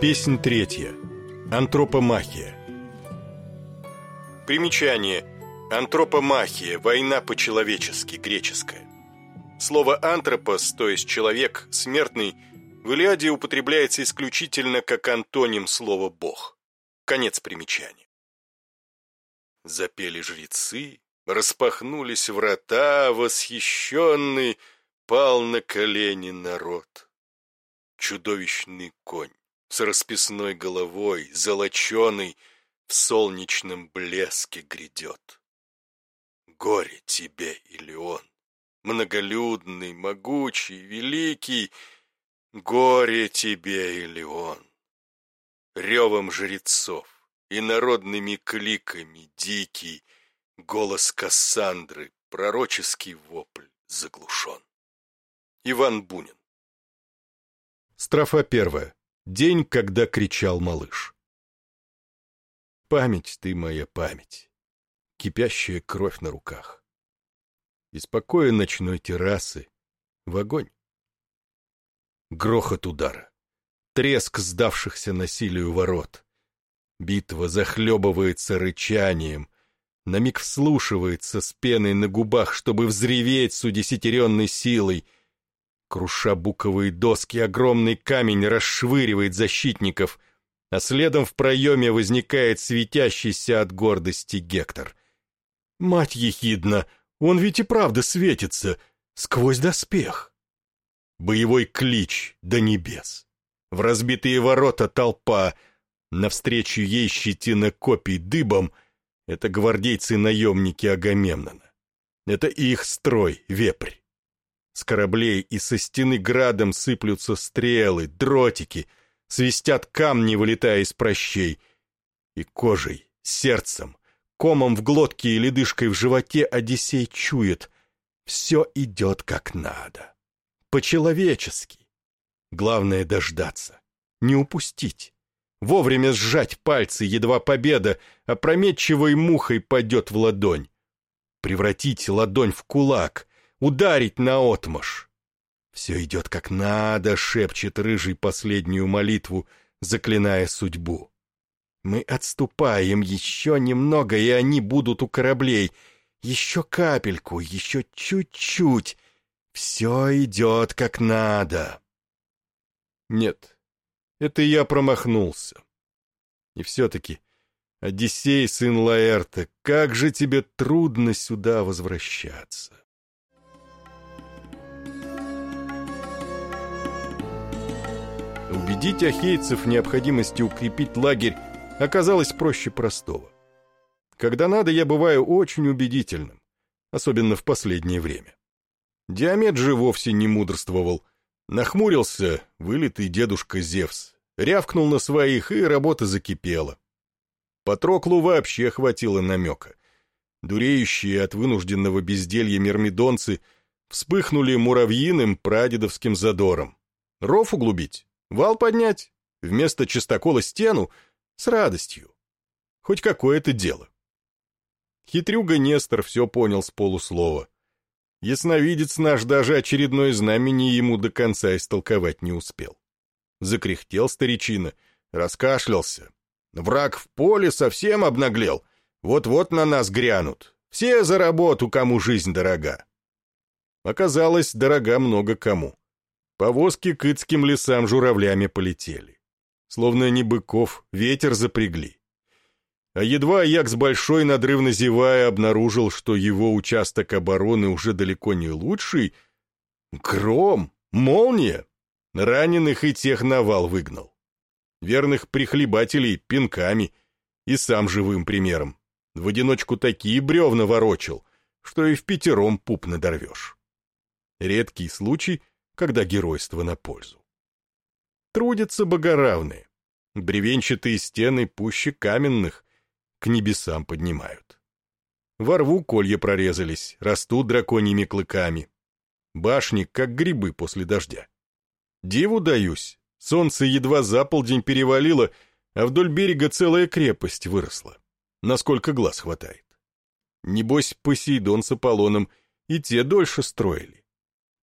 Песнь третья. Антропомахия. Примечание. Антропомахия. Война по-человечески. Греческая. Слово «антропос», то есть «человек», «смертный», в Илиаде употребляется исключительно как антоним слова «бог». Конец примечания. Запели жрецы, распахнулись врата, восхищенный пал на колени народ. Чудовищный конь с расписной головой, золоченый, в солнечном блеске грядет. Горе тебе, Илеон, многолюдный, могучий, великий, горе тебе, Илеон. Ревом жрецов и народными кликами дикий голос Кассандры, пророческий вопль заглушен. Иван Бунин Строфа первая. День, когда кричал малыш. Память ты моя память, кипящая кровь на руках. Из покоя ночной террасы в огонь. Грохот удара, треск сдавшихся насилию ворот. Битва захлебывается рычанием, на миг вслушивается с пеной на губах, чтобы взреветь с удесятеренной силой — Круша буковые доски, огромный камень расшвыривает защитников, а следом в проеме возникает светящийся от гордости Гектор. «Мать ехидна, он ведь и правда светится, сквозь доспех!» Боевой клич до небес. В разбитые ворота толпа, навстречу ей щетина копий дыбом — это гвардейцы-наемники Агамемнона. Это их строй, вепрь. С кораблей и со стены градом сыплются стрелы, дротики, свистят камни, вылетая из прощей. И кожей, сердцем, комом в глотке и ледышкой в животе Одиссей чует — все идет как надо. По-человечески. Главное — дождаться, не упустить. Вовремя сжать пальцы, едва победа опрометчивой мухой падет в ладонь. Превратить ладонь в кулак — ударить наотмашь. Все идет как надо, шепчет рыжий последнюю молитву, заклиная судьбу. Мы отступаем еще немного, и они будут у кораблей. Еще капельку, еще чуть-чуть. Все идет как надо. Нет, это я промахнулся. И все-таки, Одиссей, сын Лаэрта, как же тебе трудно сюда возвращаться. Убедить ахейцев в необходимости укрепить лагерь оказалось проще простого. Когда надо, я бываю очень убедительным, особенно в последнее время. Диамет же вовсе не мудрствовал. Нахмурился вылитый дедушка Зевс, рявкнул на своих, и работа закипела. Патроклу вообще хватило намека. Дуреющие от вынужденного безделья мирмидонцы вспыхнули муравьиным прадедовским задором. Ров углубить? Вал поднять? Вместо чистокола стену? С радостью. Хоть какое-то дело. Хитрюга Нестор все понял с полуслова. Ясновидец наш даже очередное знамение ему до конца истолковать не успел. Закряхтел старичина, раскашлялся. Враг в поле совсем обнаглел. Вот-вот на нас грянут. Все за работу, кому жизнь дорога. Оказалось, дорога много кому. Повозки к Ицким лесам журавлями полетели. Словно не быков, ветер запрягли. А едва Як с большой надрывно зевая обнаружил, что его участок обороны уже далеко не лучший, гром, молния, раненых и тех навал выгнал. Верных прихлебателей пинками и сам живым примером. В одиночку такие бревна ворочил, что и в пятером пуп надорвешь. Редкий случай — когда геройство на пользу. Трудятся богоравные, бревенчатые стены пуще каменных к небесам поднимают. Во рву колья прорезались, растут драконьими клыками. Башни, как грибы после дождя. Диву даюсь, солнце едва за полдень перевалило, а вдоль берега целая крепость выросла, насколько глаз хватает. Небось, Посейдон с Аполлоном и те дольше строили.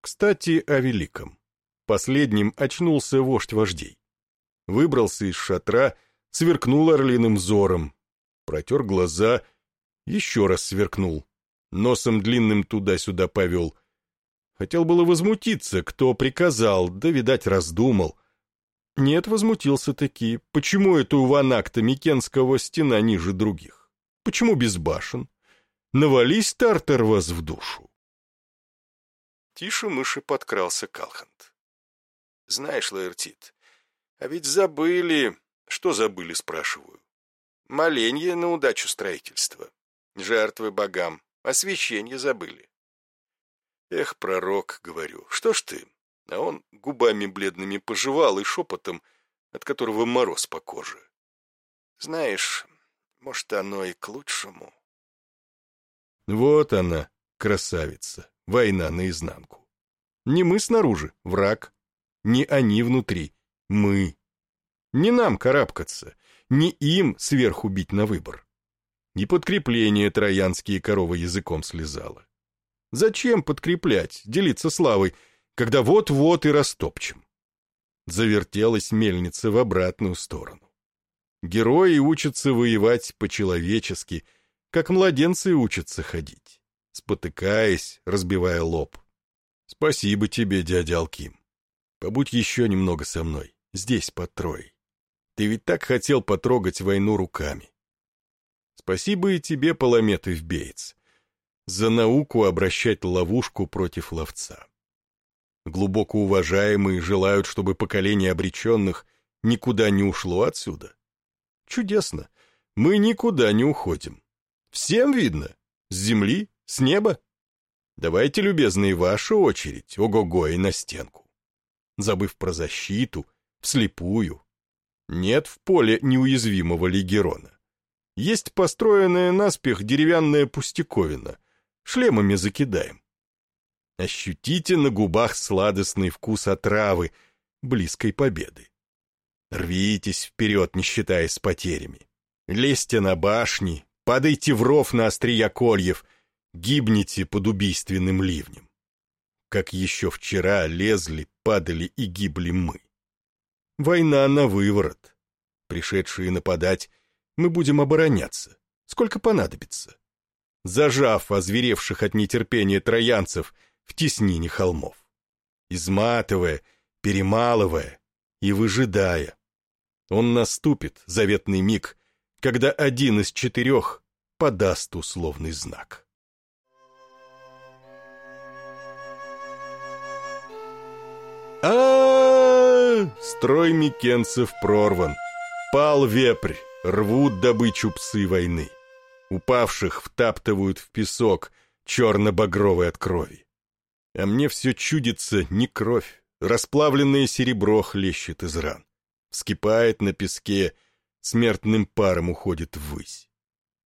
Кстати, о великом. Последним очнулся вождь вождей. Выбрался из шатра, сверкнул орлиным взором. Протер глаза, еще раз сверкнул. Носом длинным туда-сюда повел. Хотел было возмутиться, кто приказал, да, видать, раздумал. Нет, возмутился таки. Почему это у Ванакта Микенского стена ниже других? Почему без башен? Навались Тартер вас в душу. Тише мыши подкрался Калхант. Знаешь, Лаэртит, а ведь забыли... Что забыли, спрашиваю? Моленье на удачу строительства. Жертвы богам. Освящение забыли. Эх, пророк, говорю, что ж ты? А он губами бледными пожевал и шепотом, от которого мороз по коже. Знаешь, может, оно и к лучшему. Вот она, красавица, война наизнанку. Не мы снаружи, враг, не они внутри, мы. Не нам карабкаться, не им сверху бить на выбор. Не подкрепление троянские корова языком слезала. Зачем подкреплять, делиться славой, когда вот-вот и растопчем? Завертелась мельница в обратную сторону. Герои учатся воевать по-человечески, как младенцы учатся ходить, спотыкаясь, разбивая лоб. Спасибо тебе, дядя Алким. Побудь еще немного со мной, здесь, под Троей. Ты ведь так хотел потрогать войну руками. Спасибо и тебе, Паламет Ивбеец, за науку обращать ловушку против ловца. Глубоко уважаемые желают, чтобы поколение обреченных никуда не ушло отсюда. Чудесно. Мы никуда не уходим. Всем видно. С земли, с неба. Давайте, любезные, ваша очередь, ого-го, и на стенку. Забыв про защиту, вслепую, нет в поле неуязвимого легерона. Есть построенная наспех деревянная пустяковина. Шлемами закидаем. Ощутите на губах сладостный вкус отравы, близкой победы. Рвитесь вперед, не считаясь с потерями. Лезьте на башни, падайте в ров на острия кольев, гибните под убийственным ливнем. Как еще вчера лезли, падали и гибли мы. Война на выворот. Пришедшие нападать, мы будем обороняться, сколько понадобится. Зажав озверевших от нетерпения троянцев в теснине холмов. Изматывая, перемалывая и выжидая. Он наступит, заветный миг, когда один из четырех подаст условный знак. А Строй микенцев прорван. Пал вепрь, рвут добычу псы войны. Упавших втаптывают в песок, черно-багровый от крови. А мне все чудится не кровь, расплавленное серебро хлещет из ран. Вскипает на песке, смертным паром уходит ввысь.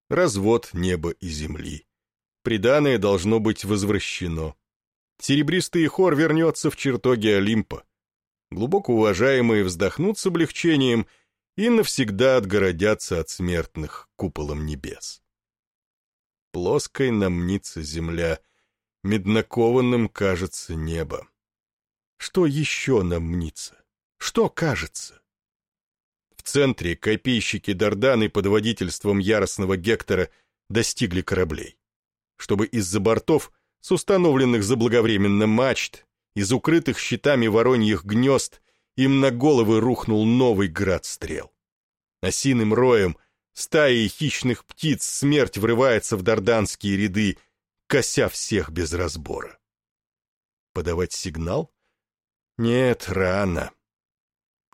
Развод неба и земли. Приданное должно быть возвращено. Серебристый хор вернется в чертоги Олимпа глубоко уважаемые вздохнут с облегчением и навсегда отгородятся от смертных куполом небес. Плоской нам земля, меднокованным кажется небо. Что еще нам? Что кажется? В центре копейщики Дарданы под водительством яростного Гектора достигли кораблей. Чтобы из-за бортов, с установленных заблаговременно мачт, из укрытых щитами вороньих гнезд им на головы рухнул новый град стрел. Осиным роем, стаей хищных птиц смерть врывается в дарданские ряды, кося всех без разбора. Подавать сигнал? Нет, рано.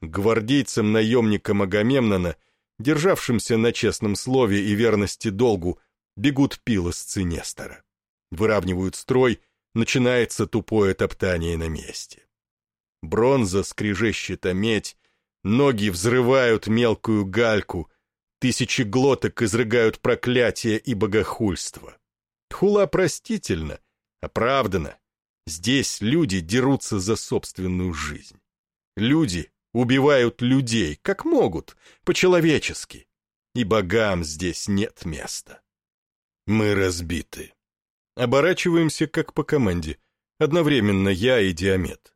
Гвардейцам-наемникам Агамемнона, державшимся на честном слове и верности долгу, бегут пилосцы Нестора. Выравнивают строй — начинается тупое топтание на месте. Бронза скрежещет о медь, ноги взрывают мелкую гальку, тысячи глоток изрыгают проклятие и богохульство. Хула простительно, оправдана. Здесь люди дерутся за собственную жизнь. Люди убивают людей, как могут, по-человечески. И богам здесь нет места. Мы разбиты. Оборачиваемся, как по команде. Одновременно я и Диамет.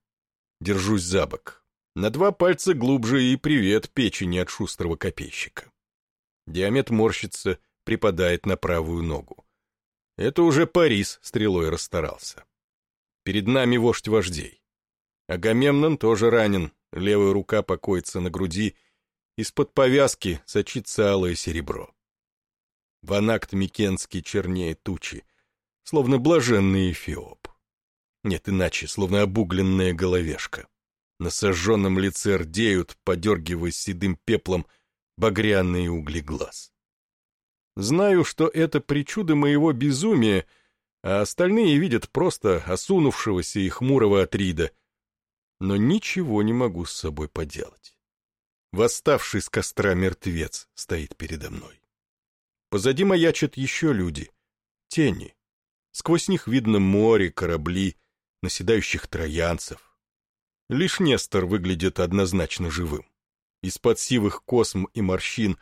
Держусь за бок. На два пальца глубже и привет печени от шустрого копейщика. Диамет морщится, припадает на правую ногу. Это уже Парис стрелой расстарался. Перед нами вождь вождей. Агамемнон тоже ранен, левая рука покоится на груди, из-под повязки сочится алое серебро. Ванакт Микенский чернее тучи, словно блаженный эфиоп. Нет, иначе, словно обугленная головешка. На сожженном лице рдеют, подергиваясь седым пеплом, багряные угли глаз. Знаю, что это причуда моего безумия, а остальные видят просто осунувшегося и хмурого Атрида, но ничего не могу с собой поделать. Восставший с костра мертвец стоит передо мной. Позади маячат еще люди, тени. Сквозь них видно море, корабли, наседающих троянцев. Лишь Нестор выглядит однозначно живым. Из-под сивых косм и морщин,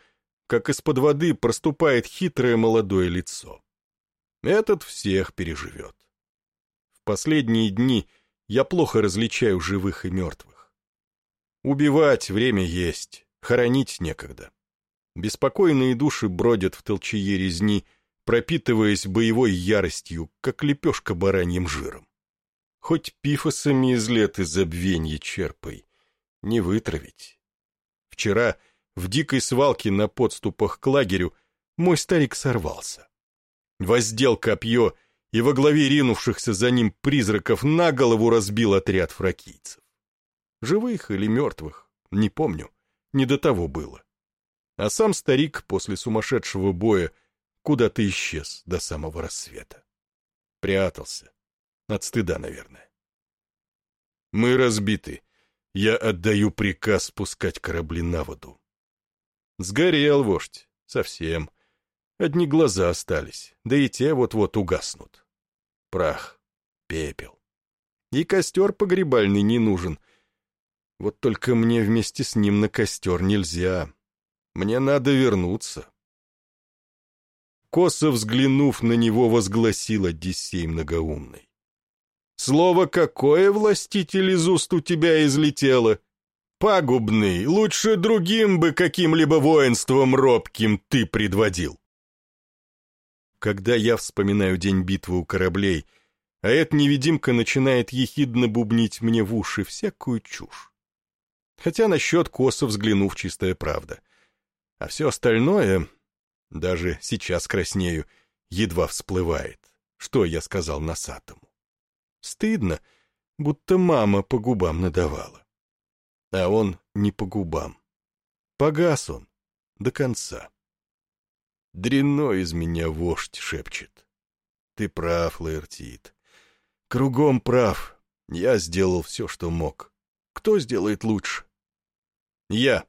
как из-под воды, проступает хитрое молодое лицо. Этот всех переживет. В последние дни я плохо различаю живых и мертвых. Убивать время есть, хоронить некогда. Беспокойные души бродят в толчее резни, пропитываясь боевой яростью, как лепешка бараньим жиром. Хоть пифосами из лет и черпай, не вытравить. Вчера в дикой свалке на подступах к лагерю мой старик сорвался. Воздел копье и во главе ринувшихся за ним призраков на голову разбил отряд фракийцев. Живых или мертвых, не помню, не до того было. А сам старик после сумасшедшего боя куда-то исчез до самого рассвета. Прятался. От стыда, наверное. Мы разбиты. Я отдаю приказ спускать корабли на воду. Сгорел вождь. Совсем. Одни глаза остались, да и те вот-вот угаснут прах, пепел. И костер погребальный не нужен. Вот только мне вместе с ним на костер нельзя. Мне надо вернуться. Косо взглянув на него, возгласил Одиссей многоумный. «Слово какое, властитель, из уст у тебя излетело? Пагубный, лучше другим бы каким-либо воинством робким ты предводил». Когда я вспоминаю день битвы у кораблей, а эта невидимка начинает ехидно бубнить мне в уши всякую чушь. Хотя насчет косо взглянув чистая правда. А все остальное, даже сейчас краснею, едва всплывает, что я сказал носатому. Стыдно, будто мама по губам надавала. А он не по губам. Погас он до конца. Дрянно из меня вождь шепчет. Ты прав, Лаэртит. Кругом прав. Я сделал все, что мог. Кто сделает лучше? Я.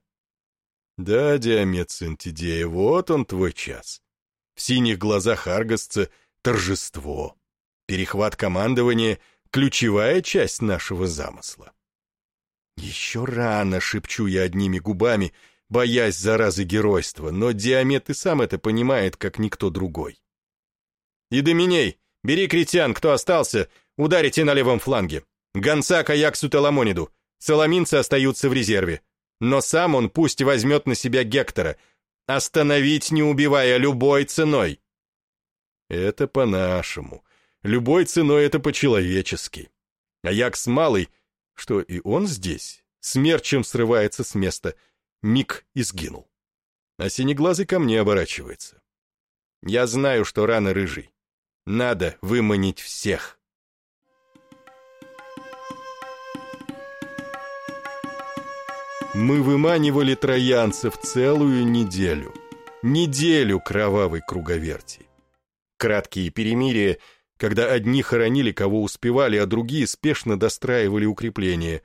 Да, Диамет Сентидея, вот он твой час. В синих глазах Аргосца торжество. Перехват командования — ключевая часть нашего замысла. Еще рано, шепчу я одними губами — боясь заразы геройства, но Диамет и сам это понимает, как никто другой. «Идоминей, бери критян, кто остался, ударите на левом фланге. Гонца к Аяксу Теламониду, соломинцы остаются в резерве. Но сам он пусть возьмет на себя Гектора. Остановить, не убивая, любой ценой». «Это по-нашему. Любой ценой это по-человечески. Аякс малый, что и он здесь, смерчем срывается с места — миг и. А синеглазый ко мне оборачивается. Я знаю, что рано рыжий. Надо выманить всех. Мы выманивали троянцев целую неделю. Неделю кровавой круговерти. Краткие перемирия, когда одни хоронили, кого успевали, а другие спешно достраивали укрепления.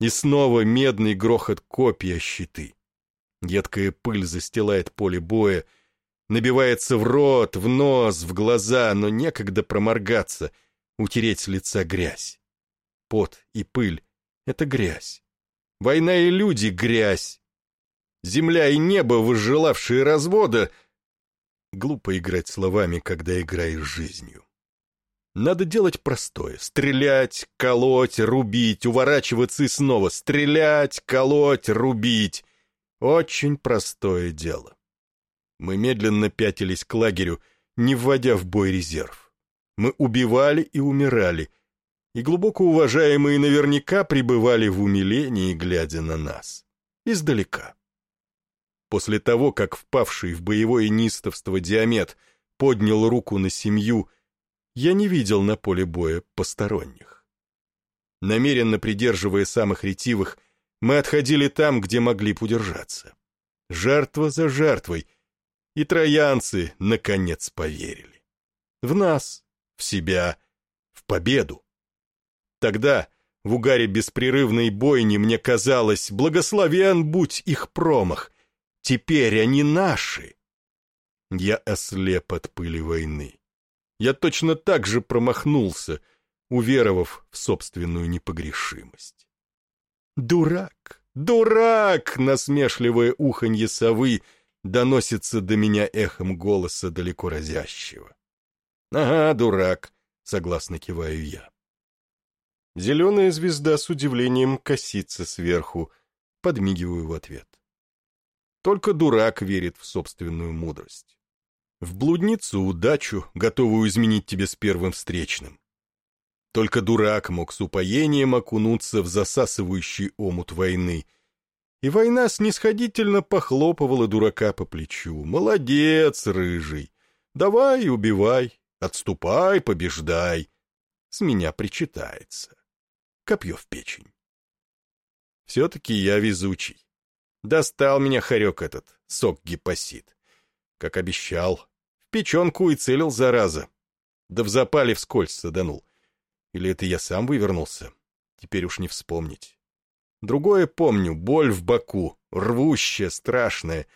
И снова медный грохот копья щиты. Едкая пыль застилает поле боя, набивается в рот, в нос, в глаза, но некогда проморгаться, утереть с лица грязь. Пот и пыль — это грязь. Война и люди — грязь. Земля и небо, возжелавшие развода. Глупо играть словами, когда играешь жизнью. Надо делать простое. Стрелять, колоть, рубить, уворачиваться и снова стрелять, колоть, рубить. Очень простое дело. Мы медленно пятились к лагерю, не вводя в бой резерв. Мы убивали и умирали, и глубоко уважаемые наверняка пребывали в умилении, глядя на нас. Издалека. После того, как впавший в боевое нистовство Диамет поднял руку на семью, я не видел на поле боя посторонних. Намеренно придерживая самых ретивых, мы отходили там, где могли удержаться. Жертва за жертвой. И троянцы, наконец, поверили. В нас, в себя, в победу. Тогда, в угаре беспрерывной бойни, мне казалось, благословен будь их промах. Теперь они наши. Я ослеп от пыли войны. Я точно так же промахнулся, уверовав в собственную непогрешимость. «Дурак! Дурак!» — насмешливое уханье совы доносится до меня эхом голоса далеко разящего. «Ага, дурак!» — согласно киваю я. Зеленая звезда с удивлением косится сверху, подмигиваю в ответ. Только дурак верит в собственную мудрость. В блудницу удачу, готовую изменить тебе с первым встречным. Только дурак мог с упоением окунуться в засасывающий омут войны. И война снисходительно похлопывала дурака по плечу. «Молодец, рыжий! Давай убивай, отступай, побеждай!» С меня причитается. Копье в печень. Все-таки я везучий. Достал меня хорек этот, сок гипосит. Как обещал. В печенку и целил, зараза. Да в запале вскользь саданул. Или это я сам вывернулся? Теперь уж не вспомнить. Другое помню, боль в боку, рвущая, страшная,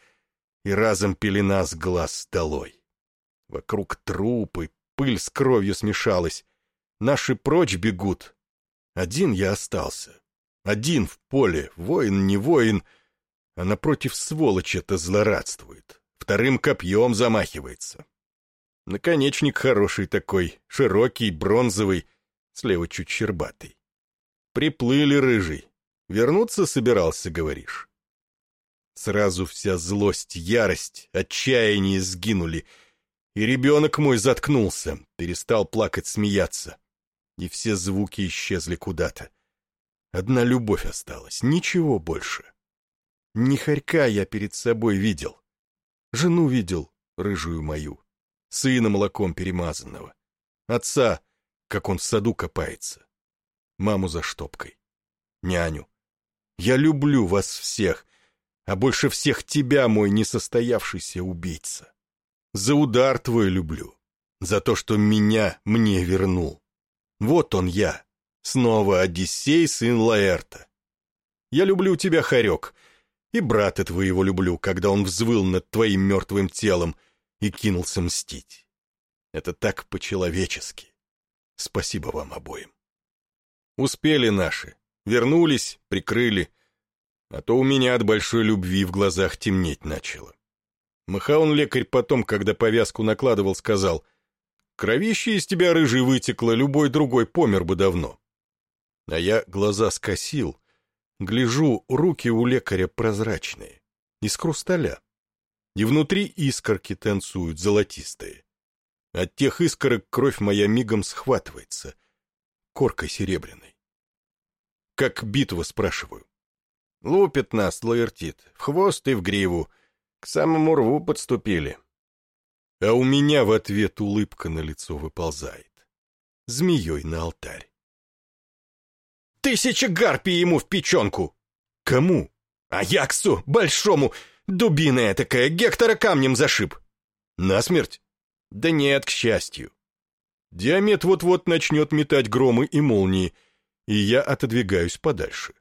и разом пелена с глаз долой. Вокруг трупы, пыль с кровью смешалась. Наши прочь бегут. Один я остался. Один в поле, воин не воин, а напротив сволочь это злорадствует. Вторым копьем замахивается. Наконечник хороший такой, широкий, бронзовый, слева чуть щербатый. Приплыли рыжий. Вернуться собирался, говоришь? Сразу вся злость, ярость, отчаяние сгинули, и ребенок мой заткнулся, перестал плакать, смеяться, и все звуки исчезли куда-то. Одна любовь осталась, ничего больше. Ни хорька я перед собой видел. Жену видел, рыжую мою, сына молоком перемазанного, отца, как он в саду копается. Маму за штопкой. Няню. Я люблю вас всех, а больше всех тебя, мой несостоявшийся убийца. За удар твой люблю, за то, что меня мне вернул. Вот он я, снова Одиссей, сын Лаэрта. Я люблю тебя, Харек, и брата твоего люблю, когда он взвыл над твоим мертвым телом и кинулся мстить. Это так по-человечески. Спасибо вам обоим. Успели наши. Вернулись, прикрыли. А то у меня от большой любви в глазах темнеть начало. Махаун-лекарь потом, когда повязку накладывал, сказал, «Кровище из тебя, рыжий, вытекло, любой другой помер бы давно». А я глаза скосил, гляжу, руки у лекаря прозрачные, из хрусталя. И внутри искорки танцуют золотистые. От тех искорок кровь моя мигом схватывается, коркой серебряной. Как битва, спрашиваю. Лупит нас, лаертит, в хвост и в гриву, к самому рву подступили. А у меня в ответ улыбка на лицо выползает. Змеей на алтарь. Тысяча гарпий ему в печенку! Кому? Аяксу, большому, дубиная такая, Гектора камнем зашиб. Насмерть? Да нет, к счастью. Диамет вот-вот начнет метать громы и молнии, и я отодвигаюсь подальше.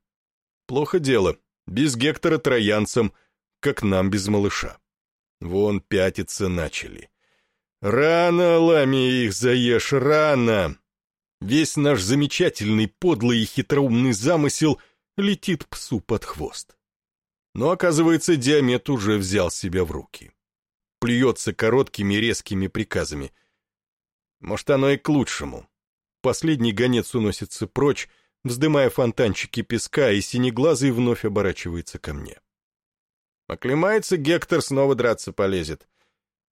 Плохо дело, без Гектора троянцам, как нам без малыша. Вон пятиться начали. Рано, лами их заешь, рано! Весь наш замечательный, подлый и хитроумный замысел летит псу под хвост. Но, оказывается, Диамет уже взял себя в руки плюется короткими резкими приказами. Может, оно и к лучшему. Последний гонец уносится прочь, вздымая фонтанчики песка, и синеглазый вновь оборачивается ко мне. Оклемается, Гектор снова драться полезет.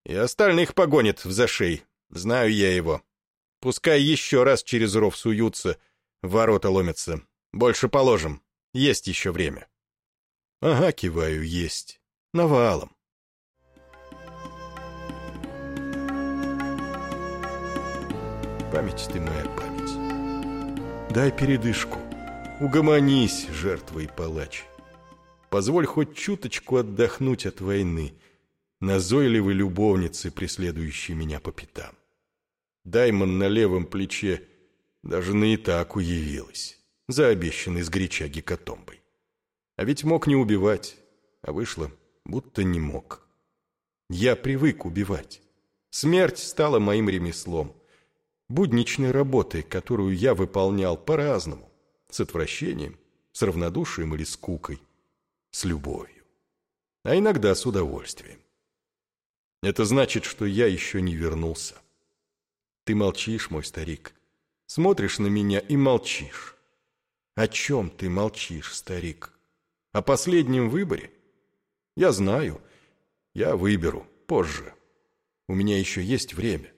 И остальных погонит в зашей. Знаю я его. Пускай еще раз через ров суются, ворота ломятся. Больше положим. Есть еще время. Ага, киваю, есть. Навалом. Память ты моя память. Дай передышку. Угомонись, жертва и палач. Позволь хоть чуточку отдохнуть от войны, назойливой любовницы, преследующей меня по пятам. Даймон на левом плече даже на Итаку явилась, за обещанной сгоряча гекатомбой. А ведь мог не убивать, а вышло, будто не мог. Я привык убивать. Смерть стала моим ремеслом, будничной работой, которую я выполнял по-разному, с отвращением, с равнодушием или скукой – с любовью, а иногда с удовольствием. Это значит, что я еще не вернулся. Ты молчишь, мой старик, смотришь на меня и молчишь. О чем ты молчишь, старик? О последнем выборе? Я знаю, я выберу позже. У меня еще есть время.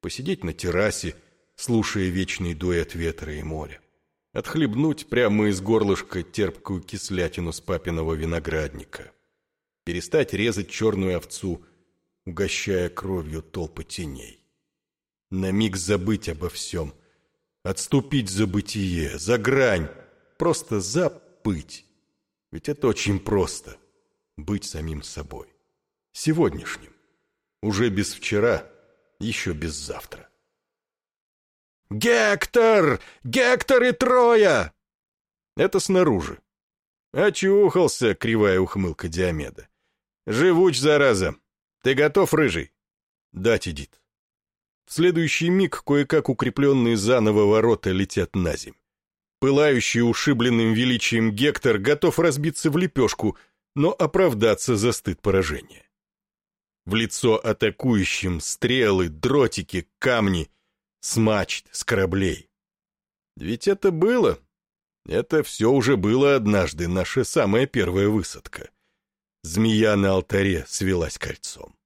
Посидеть на террасе, слушая вечный дуэт ветра и моря отхлебнуть прямо из горлышка терпкую кислятину с папиного виноградника, перестать резать черную овцу, угощая кровью толпы теней. На миг забыть обо всем, отступить за бытие, за грань, просто забыть. Ведь это очень просто — быть самим собой. Сегодняшним. Уже без вчера, еще без завтра. «Гектор! Гектор и Троя!» Это снаружи. Очухался, кривая ухмылка Диомеда. «Живуч, зараза! Ты готов, рыжий?» «Дать, Эдит». В следующий миг кое-как укрепленные заново ворота летят на земь. Пылающий ушибленным величием Гектор готов разбиться в лепешку, но оправдаться за стыд поражения. В лицо атакующим стрелы, дротики, камни — с мачт, с кораблей. Ведь это было. Это все уже было однажды, наша самая первая высадка. Змея на алтаре свелась кольцом.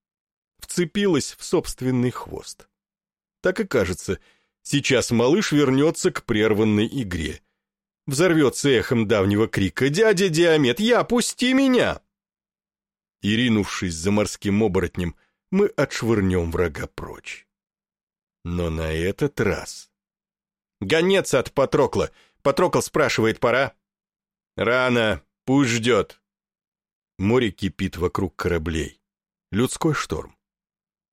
Вцепилась в собственный хвост. Так и кажется, сейчас малыш вернется к прерванной игре. Взорвется эхом давнего крика «Дядя Диамет, я, пусти меня!» И, ринувшись за морским оборотнем, мы отшвырнем врага прочь. Но на этот раз... «Гонец от Патрокла! Патрокл спрашивает, пора?» «Рано, пусть ждет!» Море кипит вокруг кораблей. Людской шторм.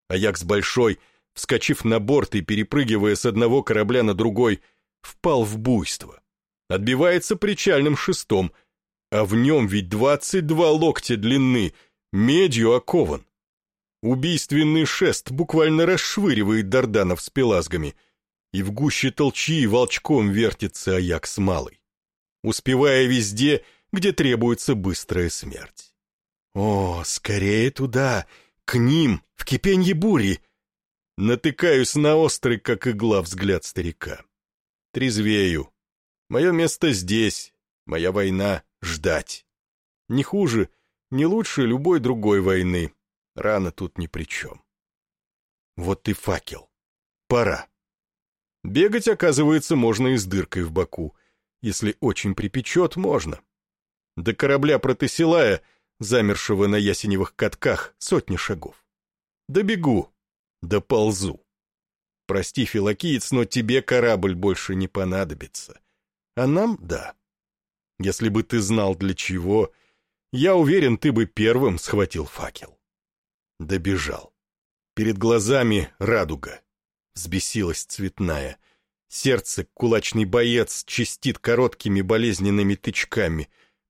Аякс Большой, вскочив на борт и перепрыгивая с одного корабля на другой, впал в буйство. Отбивается причальным шестом, а в нем ведь двадцать два локтя длины, медью окован. Убийственный шест буквально расшвыривает Дарданов с пелазгами, и в гуще толчи волчком вертится Аякс Малый, успевая везде, где требуется быстрая смерть. О, скорее туда, к ним, в кипенье бури! Натыкаюсь на острый, как игла, взгляд старика. Трезвею. Мое место здесь, моя война — ждать. Не хуже, не лучше любой другой войны, Рана тут ни при чем. Вот и факел. Пора. Бегать, оказывается, можно и с дыркой в боку. Если очень припечет, можно. До корабля Протесилая, замершего на ясеневых катках, сотни шагов. Добегу, доползу. Прости, Филокиец, но тебе корабль больше не понадобится. А нам — да. Если бы ты знал для чего, я уверен, ты бы первым схватил факел. Добежал. Перед глазами радуга. Взбесилась цветная. Сердце кулачный боец чистит короткими болезненными тычками.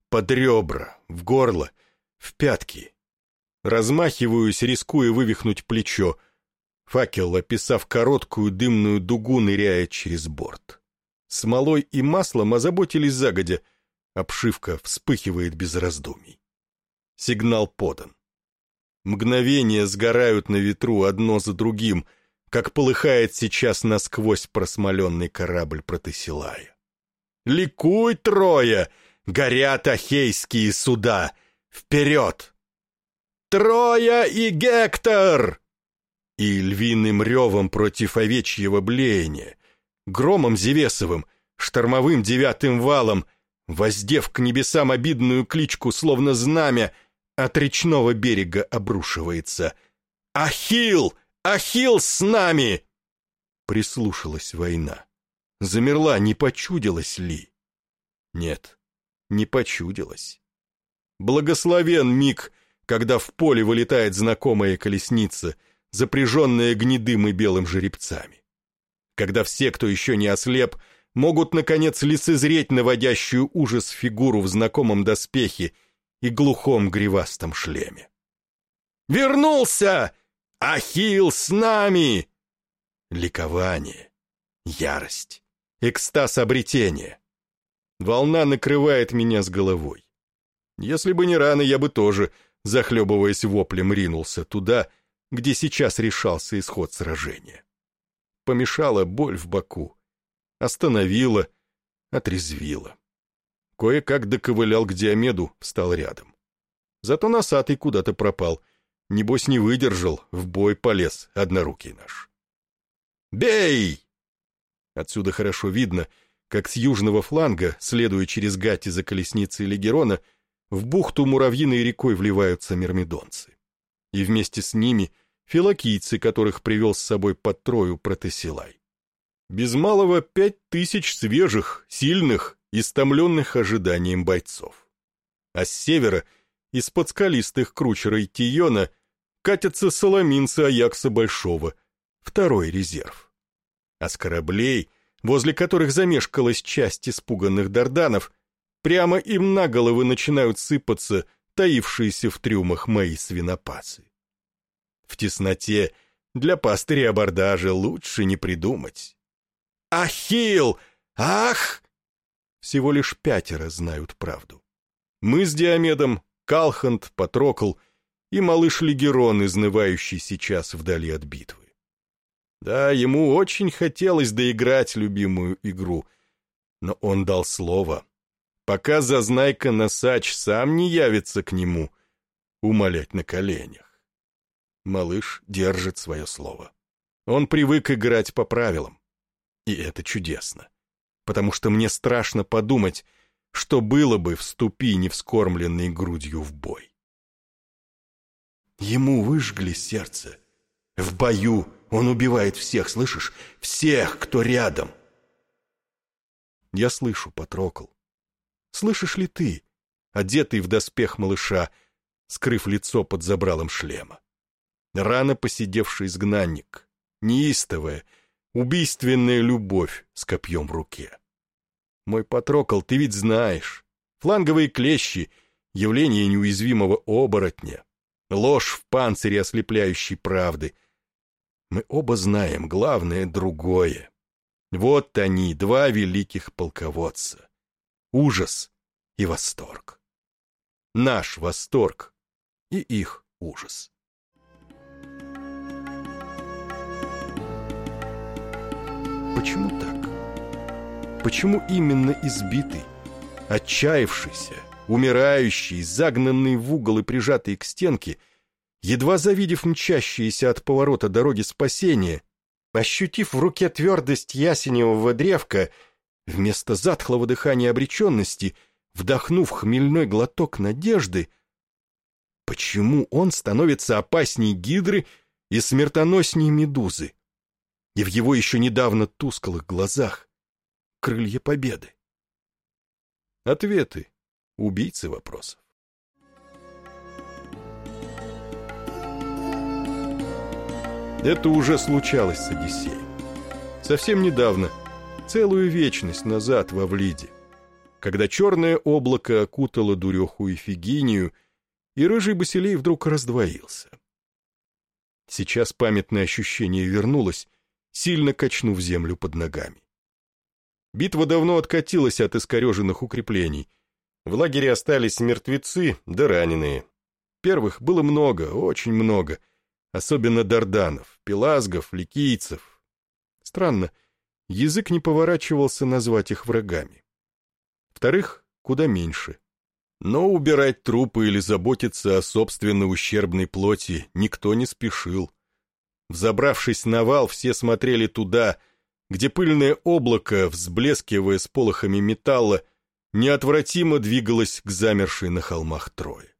Под ребра, в горло, в пятки. Размахиваюсь, рискуя вывихнуть плечо. Факел, описав короткую дымную дугу, ныряет через борт. Смолой и маслом озаботились загодя. Обшивка вспыхивает без раздумий. Сигнал подан. Мгновения сгорают на ветру одно за другим. как полыхает сейчас насквозь просмоленный корабль Протесилая. «Ликуй, Троя! Горят ахейские суда! Вперед!» «Троя и Гектор!» И львиным ревом против овечьего блеяния, громом Зевесовым, штормовым девятым валом, воздев к небесам обидную кличку, словно знамя, от речного берега обрушивается. «Ахилл! Ахилл с нами!» Прислушалась война. Замерла, не почудилась ли? Нет, не почудилась. Благословен миг, когда в поле вылетает знакомая колесница, запряженная гнедым и белым жеребцами. Когда все, кто еще не ослеп, могут, наконец, лицезреть наводящую ужас фигуру в знакомом доспехе и глухом гривастом шлеме. «Вернулся! Ахилл с нами!» Ликование, ярость, экстаз обретения. Волна накрывает меня с головой. Если бы не рано, я бы тоже, захлебываясь воплем, ринулся туда, где сейчас решался исход сражения. Помешала боль в боку, остановила, отрезвила. Кое-как доковылял к Диомеду, встал рядом. Зато носатый куда-то пропал. Небось, не выдержал, в бой полез однорукий наш. «Бей!» Отсюда хорошо видно, как с южного фланга, следуя через гати за колесницей Легерона, в бухту муравьиной рекой вливаются мирмидонцы. И вместе с ними филокийцы, которых привел с собой под Трою Протесилай. Без малого пять тысяч свежих, сильных, истомленных ожиданием бойцов. А с севера, из-под скалистых кручерой Тиона, катятся соломинцы Аякса Большого, второй резерв. А с кораблей, возле которых замешкалась часть испуганных дарданов, прямо им на головы начинают сыпаться таившиеся в трюмах мои свинопасы. В тесноте для пастыря абордажа лучше не придумать. «Ахилл! Ах!» Всего лишь пятеро знают правду. Мы с Диомедом, Калхант, Патрокл и малыш Легерон, изнывающий сейчас вдали от битвы. Да, ему очень хотелось доиграть любимую игру, но он дал слово. Пока Зазнайка-Носач сам не явится к нему, умолять на коленях. Малыш держит свое слово. Он привык играть по правилам. И это чудесно потому что мне страшно подумать, что было бы, вступи невскормленной грудью в бой. Ему выжгли сердце. В бою он убивает всех, слышишь? Всех, кто рядом. Я слышу, Патрокл. Слышишь ли ты, одетый в доспех малыша, скрыв лицо под забралом шлема? Рано посидевший изгнанник, неистовая, убийственная любовь с копьем в руке. Мой Патрокол, ты ведь знаешь. Фланговые клещи — явление неуязвимого оборотня. Ложь в панцире ослепляющей правды. Мы оба знаем, главное — другое. Вот они, два великих полководца. Ужас и восторг. Наш восторг и их ужас. Почему так? Почему именно избитый, отчаявшийся, умирающий, загнанный в угол и прижатый к стенке, едва завидев мчащиеся от поворота дороги спасения, ощутив в руке твердость ясеневого древка, вместо затхлого дыхания обреченности, вдохнув хмельной глоток надежды, почему он становится опасней гидры и смертоносней медузы? И в его еще недавно тусклых глазах крылья победы. Ответы убийцы вопросов. Это уже случалось с Одиссеем. Совсем недавно, целую вечность назад во Влиде, когда черное облако окутало дуреху Ифигинию, и рыжий Басилей вдруг раздвоился. Сейчас памятное ощущение вернулось, сильно качнув землю под ногами. Битва давно откатилась от искореженных укреплений. В лагере остались мертвецы да раненые. Первых было много, очень много. Особенно дарданов, пелазгов, ликийцев. Странно, язык не поворачивался назвать их врагами. Вторых, куда меньше. Но убирать трупы или заботиться о собственной ущербной плоти никто не спешил. Взобравшись на вал, все смотрели туда, где пыльное облако, взблескивая с полохами металла, неотвратимо двигалось к замершей на холмах Трое.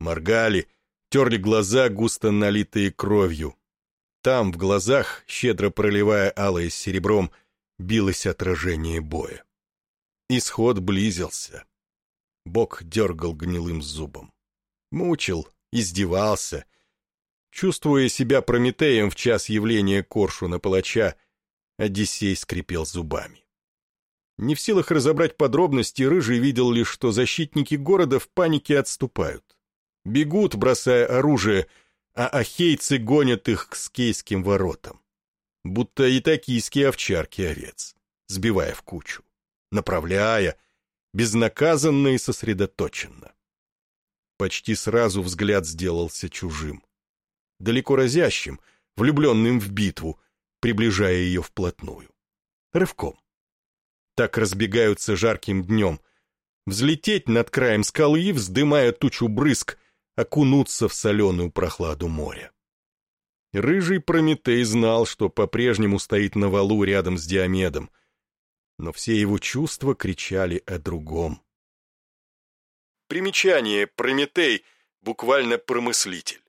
Моргали, терли глаза, густо налитые кровью. Там, в глазах, щедро проливая алое с серебром, билось отражение боя. Исход близился. Бог дергал гнилым зубом. Мучил, издевался. Чувствуя себя Прометеем в час явления коршуна палача, Одиссей скрипел зубами. Не в силах разобрать подробности, Рыжий видел лишь, что защитники города в панике отступают. Бегут, бросая оружие, а ахейцы гонят их к скейским воротам. Будто и токийские овчарки овец, сбивая в кучу, направляя, безнаказанно и сосредоточенно. Почти сразу взгляд сделался чужим. Далеко разящим, влюбленным в битву, приближая ее вплотную. Рывком. Так разбегаются жарким днем. Взлететь над краем скалы, вздымая тучу брызг, окунуться в соленую прохладу моря. Рыжий Прометей знал, что по-прежнему стоит на валу рядом с Диомедом, но все его чувства кричали о другом. Примечание «Прометей» буквально «промыслитель».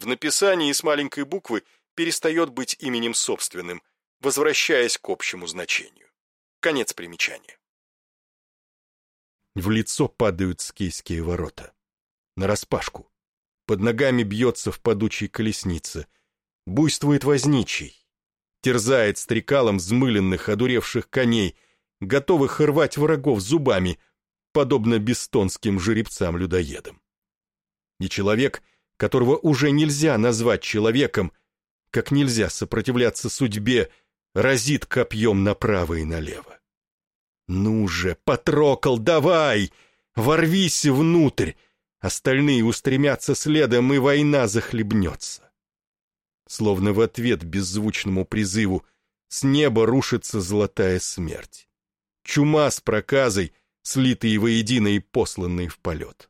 В написании с маленькой буквы перестает быть именем собственным, возвращаясь к общему значению. Конец примечания. В лицо падают скейские ворота. Нараспашку. Под ногами бьется в падучей колеснице. Буйствует возничий. Терзает стрекалом взмыленных, одуревших коней, готовых рвать врагов зубами, подобно бестонским жеребцам-людоедам. И человек, которого уже нельзя назвать человеком, как нельзя сопротивляться судьбе, разит копьем направо и налево. «Ну же, Патрокол, давай! Ворвись внутрь! Остальные устремятся следом, и война захлебнется!» Словно в ответ беззвучному призыву с неба рушится золотая смерть. Чума с проказой, слитые воедино и посланные в полет.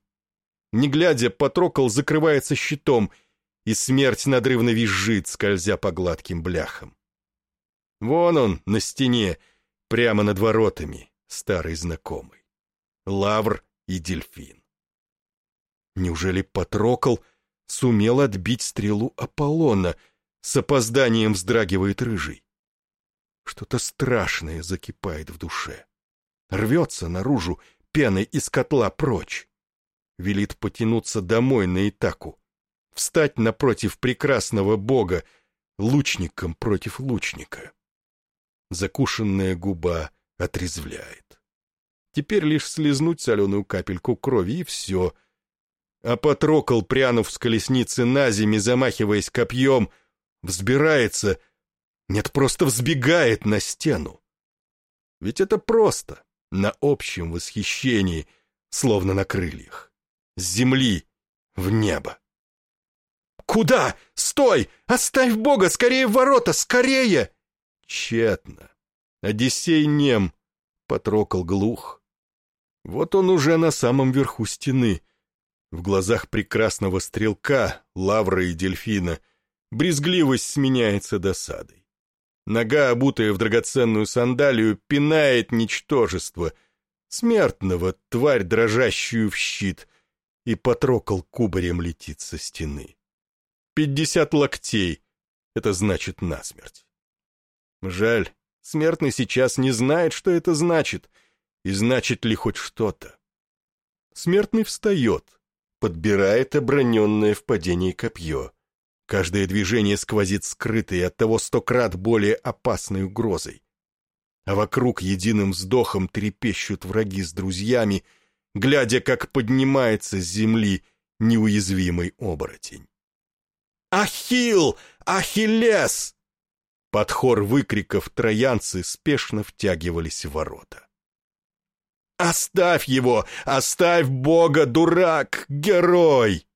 Не глядя, Патрокол закрывается щитом — и смерть надрывно визжит, скользя по гладким бляхам. Вон он, на стене, прямо над воротами, старый знакомый. Лавр и дельфин. Неужели Патрокол сумел отбить стрелу Аполлона? С опозданием вздрагивает рыжий. Что-то страшное закипает в душе. Рвется наружу, пеной из котла прочь. Велит потянуться домой на Итаку встать напротив прекрасного бога, лучником против лучника. Закушенная губа отрезвляет. Теперь лишь слезнуть соленую капельку крови, и все. А потрокал, прянув с колесницы на зиме, замахиваясь копьем, взбирается, нет, просто взбегает на стену. Ведь это просто, на общем восхищении, словно на крыльях. С земли в небо. «Куда? Стой! Оставь Бога! Скорее в ворота! Скорее!» Тщетно. Одиссей нем, потрокал глух. Вот он уже на самом верху стены. В глазах прекрасного стрелка, лавра и дельфина, брезгливость сменяется досадой. Нога, обутая в драгоценную сандалию, пинает ничтожество, смертного, тварь, дрожащую в щит, и потрокал кубарем летит со стены. Пятьдесят локтей. Это значит насмерть. Жаль, смертный сейчас не знает, что это значит, и значит ли хоть что-то. Смертный встает, подбирает оброненное в падении копье. Каждое движение сквозит скрытой и оттого сто крат более опасной угрозой. А вокруг единым вздохом трепещут враги с друзьями, глядя, как поднимается с земли неуязвимый оборотень. «Ахилл! Ахиллес!» Под хор выкриков троянцы спешно втягивались в ворота. «Оставь его! Оставь Бога, дурак! Герой!»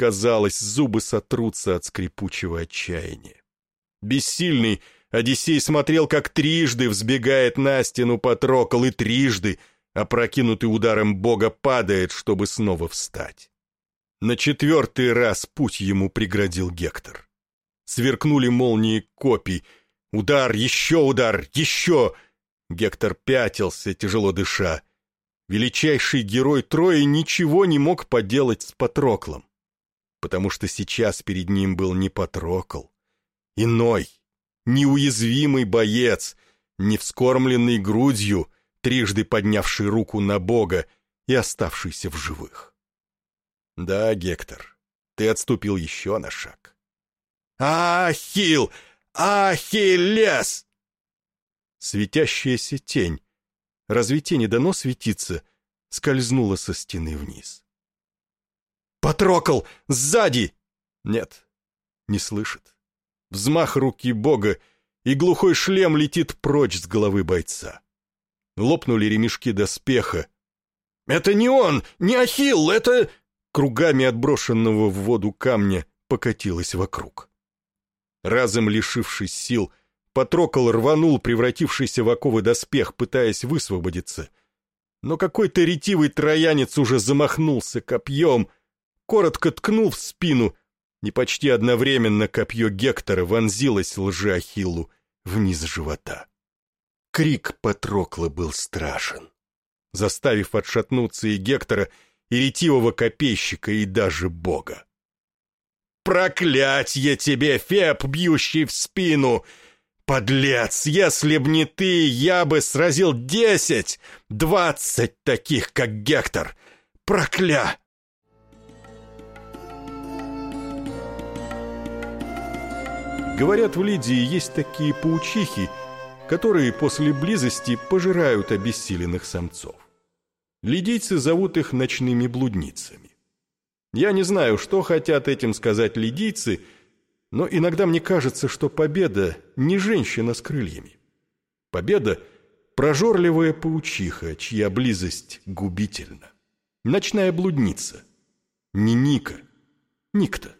казалось, зубы сотрутся от скрипучего отчаяния. Бессильный, Одиссей смотрел, как трижды взбегает на стену Патрокол и трижды, опрокинутый ударом бога, падает, чтобы снова встать. На четвертый раз путь ему преградил Гектор. Сверкнули молнии копий. Удар, еще удар, еще! Гектор пятился, тяжело дыша. Величайший герой Трои ничего не мог поделать с Патроклом, потому что сейчас перед ним был не Патрокл, иной, неуязвимый боец, не вскормленный грудью, трижды поднявший руку на Бога и оставшийся в живых. Да, Гектор, ты отступил еще на шаг. Ахилл! Ахиллес! Светящаяся тень, разве тени дано светиться, скользнула со стены вниз. «Патрокол! Сзади!» Нет, не слышит. Взмах руки бога, и глухой шлем летит прочь с головы бойца. Лопнули ремешки доспеха. «Это не он! Не Ахилл! Это...» Кругами отброшенного в воду камня покатилось вокруг. Разом лишившись сил, Патрокол рванул превратившийся в оковы доспех, пытаясь высвободиться. Но какой-то ретивый троянец уже замахнулся копьем, коротко ткнул в спину и почти одновременно копье Гектора вонзилось лжеахиллу вниз живота. Крик Патрокла был страшен, заставив отшатнуться и Гектора, и ретивого копейщика, и даже бога. «Проклятье тебе, Феб, бьющий в спину! Подлец, если б не ты, я бы сразил десять, двадцать таких, как Гектор! Прокля!» Говорят, в Лидии есть такие паучихи, которые после близости пожирают обессиленных самцов. Лидийцы зовут их ночными блудницами. Я не знаю, что хотят этим сказать лидийцы, но иногда мне кажется, что победа не женщина с крыльями. Победа – прожорливая паучиха, чья близость губительна. Ночная блудница. Не Ника. Никто.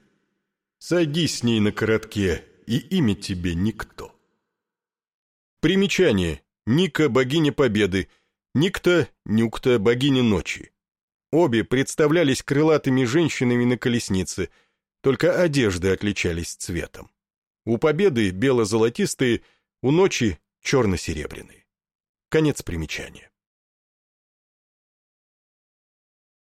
Садись с ней на коротке, и имя тебе никто. Примечание. Ника – богиня победы, Никта – Нюкта – богиня ночи. Обе представлялись крылатыми женщинами на колеснице, только одежды отличались цветом. У победы бело-золотистые, у ночи черно-серебряные. Конец примечания.